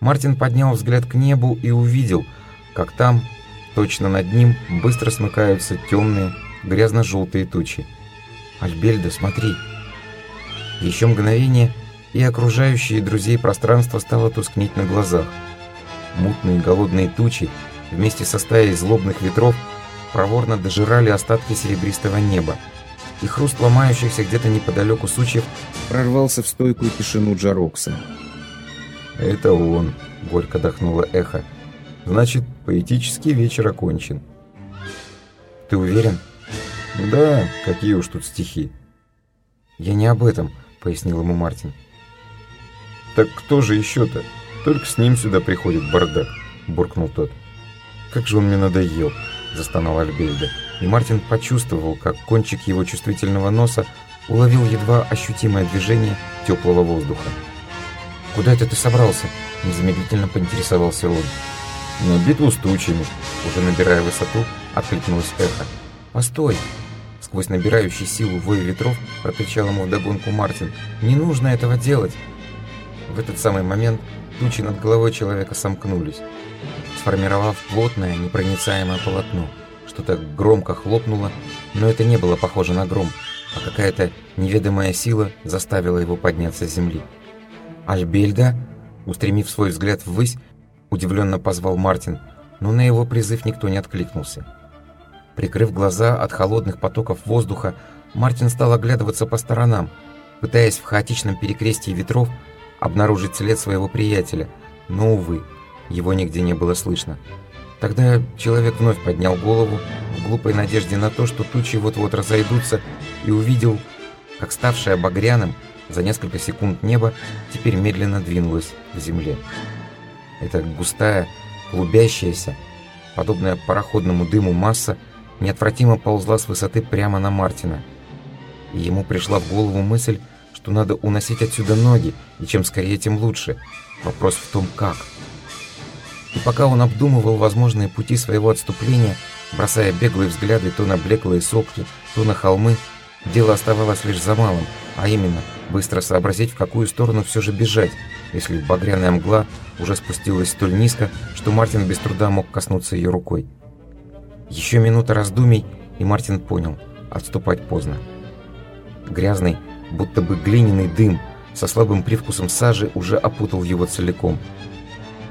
Мартин поднял взгляд к небу и увидел, как там, точно над ним, быстро смыкаются темные, грязно-желтые тучи. «Альбельда, смотри!» Еще мгновение, и окружающие друзей пространство стало тускнеть на глазах. Мутные голодные тучи вместе со стаей злобных ветров проворно дожирали остатки серебристого неба, и хруст ломающихся где-то неподалеку сучьев прорвался в стойкую тишину Джарокса. «Это он», — горько дохнуло эхо. «Значит, поэтический вечер окончен». «Ты уверен?» «Да, какие уж тут стихи». «Я не об этом», — пояснил ему Мартин. «Так кто же еще-то? Только с ним сюда приходит бардак», — буркнул тот. «Как же он мне надоел», — застонал Альбельда. И Мартин почувствовал, как кончик его чувствительного носа уловил едва ощутимое движение теплого воздуха. «Куда это ты собрался?» – незамедлительно поинтересовался он. «На битву с тучами», – уже набирая высоту, откликнулось эхо. «Постой!» Сквозь набирающий силу вой ветров прокричал ему вдогонку Мартин. «Не нужно этого делать!» В этот самый момент тучи над головой человека сомкнулись, сформировав плотное, непроницаемое полотно. Что-то громко хлопнуло, но это не было похоже на гром, а какая-то неведомая сила заставила его подняться с земли. «Альбельда?» Устремив свой взгляд ввысь, удивленно позвал Мартин, но на его призыв никто не откликнулся. Прикрыв глаза от холодных потоков воздуха, Мартин стал оглядываться по сторонам, пытаясь в хаотичном перекрестии ветров обнаружить след своего приятеля, но, увы, его нигде не было слышно. Тогда человек вновь поднял голову в глупой надежде на то, что тучи вот-вот разойдутся, и увидел, как ставшее багряным, за несколько секунд небо теперь медленно двинулось к земле. Эта густая, клубящаяся, подобная пароходному дыму масса, неотвратимо ползла с высоты прямо на Мартина. И ему пришла в голову мысль, что надо уносить отсюда ноги, и чем скорее, тем лучше. Вопрос в том, как. И пока он обдумывал возможные пути своего отступления, бросая беглые взгляды то на блеклые сопки, то на холмы, дело оставалось лишь за малым, а именно – быстро сообразить, в какую сторону все же бежать, если багряная мгла уже спустилась столь низко, что Мартин без труда мог коснуться ее рукой. Еще минута раздумий, и Мартин понял – отступать поздно. Грязный, будто бы глиняный дым со слабым привкусом сажи уже опутал его целиком.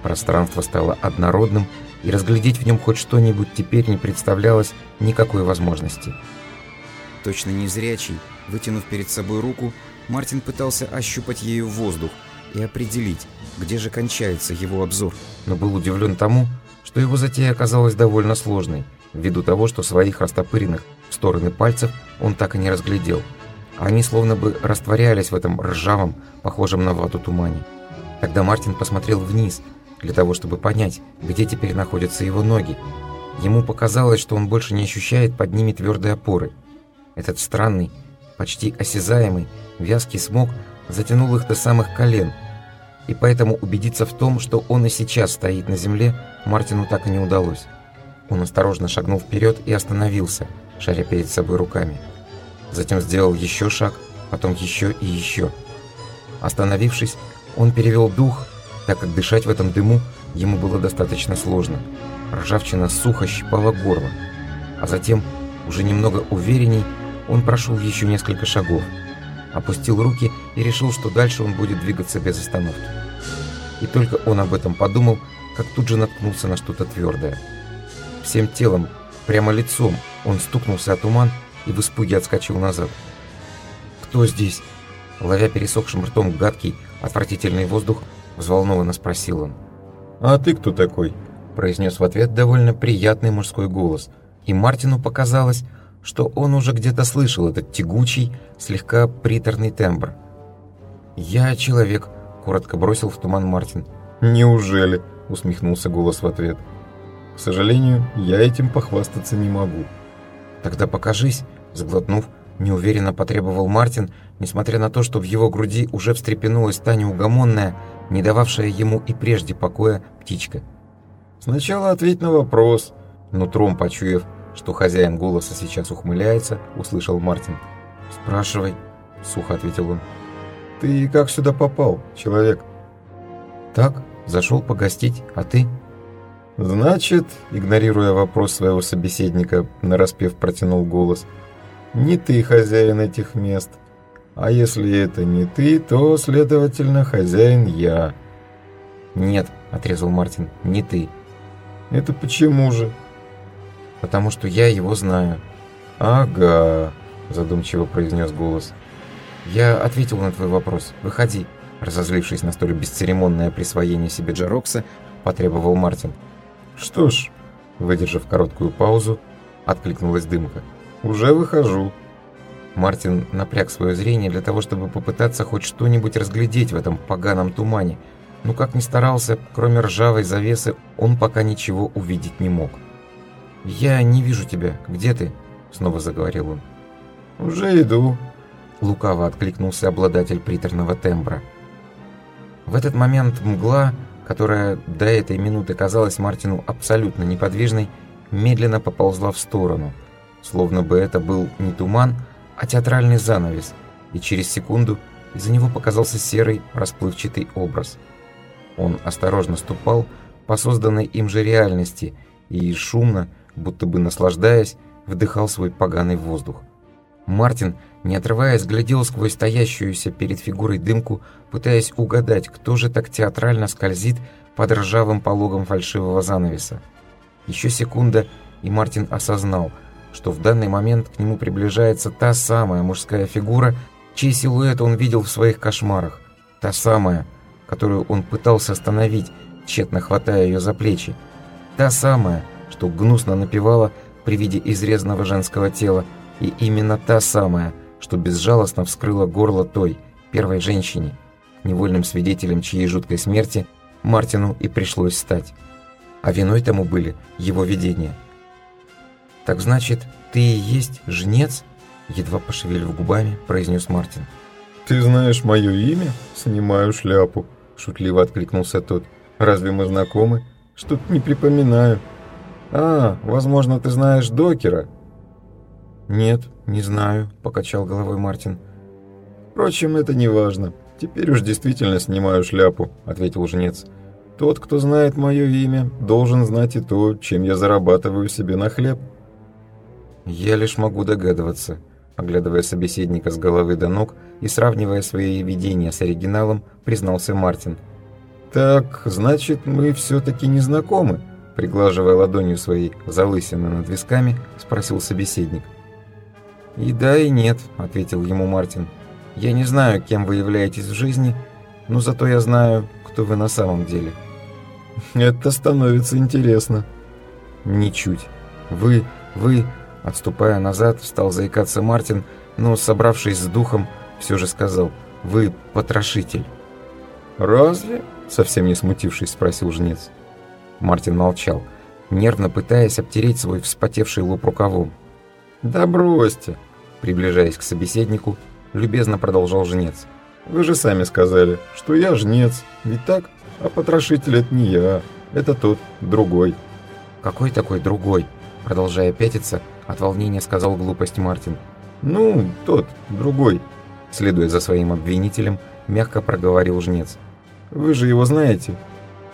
Пространство стало однородным, и разглядеть в нем хоть что-нибудь теперь не представлялось никакой возможности. Точно незрячий, вытянув перед собой руку, Мартин пытался ощупать ею воздух и определить, где же кончается его обзор, но был удивлен тому, что его затея оказалась довольно сложной, ввиду того, что своих растопыренных в стороны пальцев он так и не разглядел. Они словно бы растворялись в этом ржавом, похожем на вату тумане. Тогда Мартин посмотрел вниз, для того, чтобы понять, где теперь находятся его ноги. Ему показалось, что он больше не ощущает под ними твердой опоры. Этот странный, почти осязаемый, Вязкий смог затянул их до самых колен, и поэтому убедиться в том, что он и сейчас стоит на земле, Мартину так и не удалось. Он осторожно шагнул вперед и остановился, шаря перед собой руками. Затем сделал еще шаг, потом еще и еще. Остановившись, он перевел дух, так как дышать в этом дыму ему было достаточно сложно. Ржавчина сухо щипала горло. А затем, уже немного уверенней, он прошел еще несколько шагов – опустил руки и решил, что дальше он будет двигаться без остановки. И только он об этом подумал, как тут же наткнулся на что-то твердое. Всем телом, прямо лицом, он стукнулся о туман и в испуге отскочил назад. «Кто здесь?» Ловя пересохшим ртом гадкий, отвратительный воздух, взволнованно спросил он. «А ты кто такой?» произнес в ответ довольно приятный мужской голос. И Мартину показалось, что он уже где-то слышал этот тягучий, слегка приторный тембр. «Я человек», — коротко бросил в туман Мартин. «Неужели?» — усмехнулся голос в ответ. «К сожалению, я этим похвастаться не могу». «Тогда покажись», — заглотнув, неуверенно потребовал Мартин, несмотря на то, что в его груди уже встрепенулась та неугомонная, не дававшая ему и прежде покоя птичка. «Сначала ответь на вопрос», — нутром почуяв, что хозяин голоса сейчас ухмыляется, услышал Мартин. «Спрашивай», — сухо ответил он. «Ты как сюда попал, человек?» «Так», Зашел погостить, а ты?» «Значит, игнорируя вопрос своего собеседника, нараспев протянул голос, «не ты хозяин этих мест, а если это не ты, то, следовательно, хозяин я». «Нет», — отрезал Мартин, — «не ты». «Это почему же?» «Потому что я его знаю». «Ага», — задумчиво произнес голос. «Я ответил на твой вопрос. Выходи». Разозлившись на столь бесцеремонное присвоение себе Джарокса, потребовал Мартин. «Что ж», — выдержав короткую паузу, откликнулась дымка. «Уже выхожу». Мартин напряг свое зрение для того, чтобы попытаться хоть что-нибудь разглядеть в этом поганом тумане, но как ни старался, кроме ржавой завесы, он пока ничего увидеть не мог. «Я не вижу тебя. Где ты?» — снова заговорил он. «Уже иду», — лукаво откликнулся обладатель приторного тембра. В этот момент мгла которая до этой минуты казалась Мартину абсолютно неподвижной, медленно поползла в сторону, словно бы это был не туман, а театральный занавес, и через секунду из-за него показался серый расплывчатый образ. Он осторожно ступал по созданной им же реальности и шумно, будто бы наслаждаясь, вдыхал свой поганый воздух. Мартин, не отрываясь, глядел сквозь стоящуюся перед фигурой дымку, пытаясь угадать, кто же так театрально скользит под ржавым пологом фальшивого занавеса. Еще секунда, и Мартин осознал, что в данный момент к нему приближается та самая мужская фигура, чей силуэт он видел в своих кошмарах. Та самая, которую он пытался остановить, тщетно хватая ее за плечи. Та самая, что гнусно напевала при виде изрезанного женского тела, и именно та самая, что безжалостно вскрыла горло той, первой женщине, невольным свидетелем чьей жуткой смерти Мартину и пришлось стать. А виной тому были его видения. «Так значит, ты и есть жнец?» Едва пошевелив губами, произнес Мартин. «Ты знаешь мое имя? Снимаю шляпу», — шутливо откликнулся тот. «Разве мы знакомы? Что-то не припоминаю». «А, возможно, ты знаешь докера?» «Нет, не знаю», — покачал головой Мартин. «Впрочем, это не важно. Теперь уж действительно снимаю шляпу», — ответил жнец. «Тот, кто знает мое имя, должен знать и то, чем я зарабатываю себе на хлеб». «Я лишь могу догадываться», — оглядывая собеседника с головы до ног и сравнивая свои видения с оригиналом, признался Мартин. «Так, значит, мы все-таки не знакомы?» Приглаживая ладонью своей залысины над висками, спросил собеседник. «И да, и нет», — ответил ему Мартин. «Я не знаю, кем вы являетесь в жизни, но зато я знаю, кто вы на самом деле». «Это становится интересно». «Ничуть. Вы, вы...» Отступая назад, стал заикаться Мартин, но, собравшись с духом, все же сказал «Вы потрошитель». «Разве?» — совсем не смутившись, спросил жнец. Мартин молчал, нервно пытаясь обтереть свой вспотевший лоб рукавом. «Да бросьте!» Приближаясь к собеседнику, любезно продолжал жнец. «Вы же сами сказали, что я жнец, ведь так? А потрошитель это не я, это тот, другой». «Какой такой другой?» Продолжая пятиться, от волнения сказал глупость Мартин. «Ну, тот, другой», следуя за своим обвинителем, мягко проговорил жнец. «Вы же его знаете».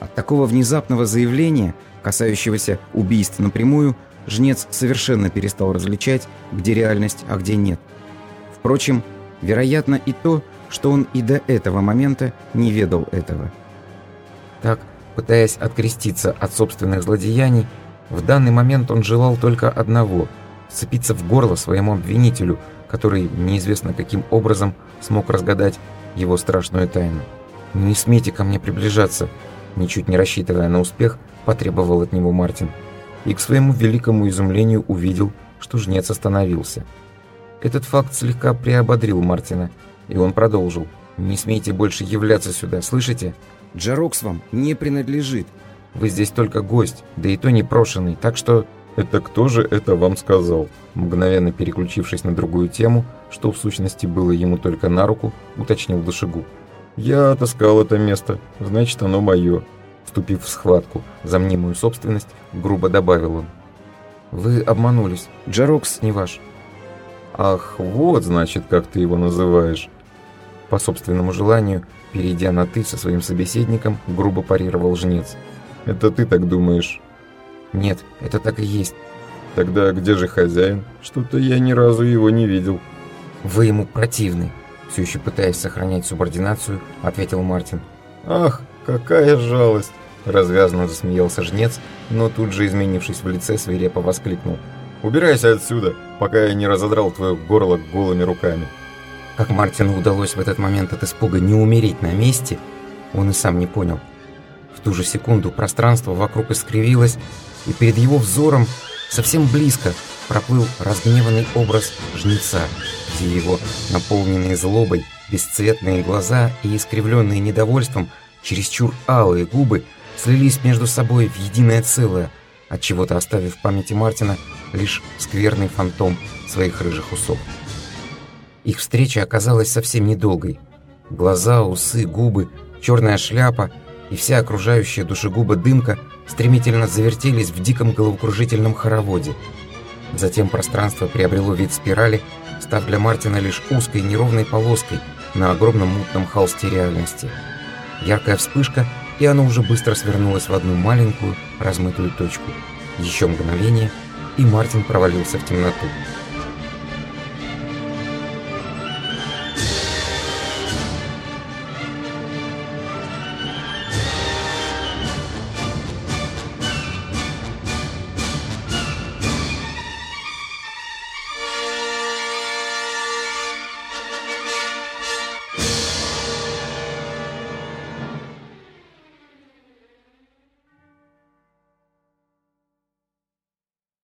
От такого внезапного заявления, касающегося убийств напрямую, жнец совершенно перестал различать, где реальность, а где нет. Впрочем, вероятно и то, что он и до этого момента не ведал этого. Так, пытаясь откреститься от собственных злодеяний, в данный момент он желал только одного – сцепиться в горло своему обвинителю, который неизвестно каким образом смог разгадать его страшную тайну. «Не смейте ко мне приближаться», ничуть не рассчитывая на успех, потребовал от него Мартин и к своему великому изумлению увидел, что жнец остановился. Этот факт слегка приободрил Мартина, и он продолжил. «Не смейте больше являться сюда, слышите? Джарокс вам не принадлежит. Вы здесь только гость, да и то непрошенный, так что...» «Это кто же это вам сказал?» Мгновенно переключившись на другую тему, что в сущности было ему только на руку, уточнил душегуб. «Я отыскал это место, значит оно мое вступив в схватку за мнимую собственность, грубо добавил он. «Вы обманулись. Джарокс не ваш». «Ах, вот, значит, как ты его называешь». по собственному желанию, перейдя на «ты» со своим собеседником, грубо парировал жнец. «Это ты так думаешь?» «Нет, это так и есть». «Тогда где же хозяин? Что-то я ни разу его не видел». «Вы ему противны», все еще пытаясь сохранять субординацию, ответил Мартин. «Ах, какая жалость!» Развязно засмеялся жнец, но тут же, изменившись в лице, свирепо воскликнул. «Убирайся отсюда, пока я не разодрал твое горло голыми руками!» Как Мартину удалось в этот момент от испуга не умереть на месте, он и сам не понял. В ту же секунду пространство вокруг искривилось, и перед его взором совсем близко проплыл разгневанный образ жнеца, где его наполненные злобой бесцветные глаза и искривленные недовольством чересчур алые губы слились между собой в единое целое, от чего то оставив в памяти Мартина лишь скверный фантом своих рыжих усов. Их встреча оказалась совсем недолгой. Глаза, усы, губы, черная шляпа и вся окружающая душегуба дымка стремительно завертелись в диком головокружительном хороводе. Затем пространство приобрело вид спирали, став для Мартина лишь узкой неровной полоской на огромном мутном холсте реальности. Яркая вспышка, и оно уже быстро свернулось в одну маленькую размытую точку. Еще мгновение, и Мартин провалился в темноту.